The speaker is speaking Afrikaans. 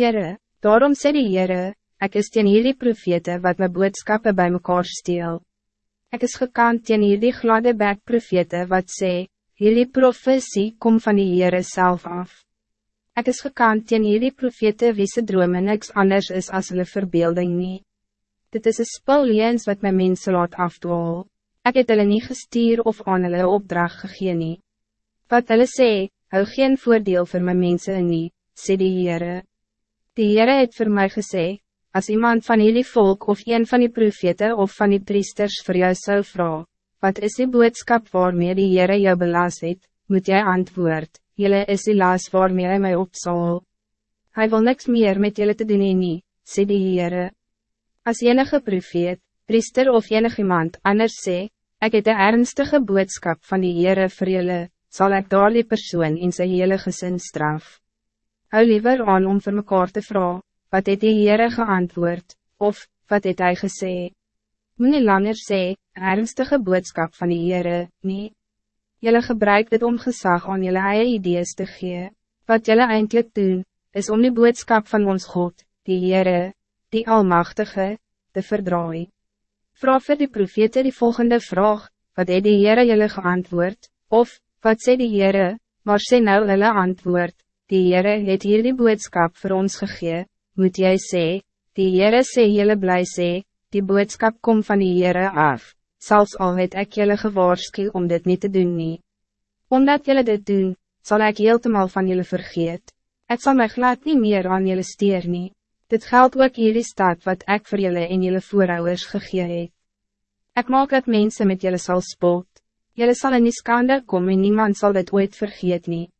Heere, daarom sê die Heere, ek is teen hierdie profete wat my boodskappe bij mekaar steel. Ek is gekant teen hierdie gladde bek profete wat sê, hierdie profetie kom van die Heere self af. Ek is gekant teen hierdie profete wie se drome niks anders is as hulle verbeelding nie. Dit is een spul leens wat my mense laat afdwaal. Ek het hulle nie gestuur of aan hulle opdracht gegee nie. Wat hulle sê, hou geen voordeel voor my mense nie, sê die Heere. Die Heere het voor mij gezegd, als iemand van jullie volk of een van die profete of van die priesters voor jou zou vragen, wat is die boodschap waarmee die Heere jou belast het, moet jij antwoord, jylle is die laas waarmee hy my opzal. Hij wil niks meer met jullie te doen nie, sê die Heere. As enige profeet, priester of enig iemand anders sê, ek het een ernstige boodschap van die Heere vir jylle, sal ek daar die persoon in sy hele gesin straf hou liever aan om voor mekaar te vragen, wat het die Heere geantwoord, of, wat het hij gesê? Moet nie langer sê, ernstige boodschap van die Heere, nie. Jelle gebruik dit om gezag aan jelle eie idees te gee. Wat jelle eindelijk doen, is om die boodschap van ons God, die Heere, die Almachtige, te verdraai. Vraag vir die profete die volgende vraag, wat het die Heere jelle geantwoord, of, wat sê die Heere, maar sê nou hulle antwoord, die Heere het hier die boodskap voor ons gegee, moet jij sê, die Heere sê jylle bly sê, die boodskap kom van die Heere af, zelfs al het ek jylle gewaarsku om dit niet te doen nie. Omdat jylle dit doen, zal ik heeltemal van jullie vergeet. Ik zal my glad niet meer aan jullie steer nie. Dit geldt ook jullie staat wat ik voor jullie en jullie voorouders gegee het. Ek maak dat mensen met jullie zal spot. Jullie zal in die skande kom en niemand zal dit ooit vergeet nie.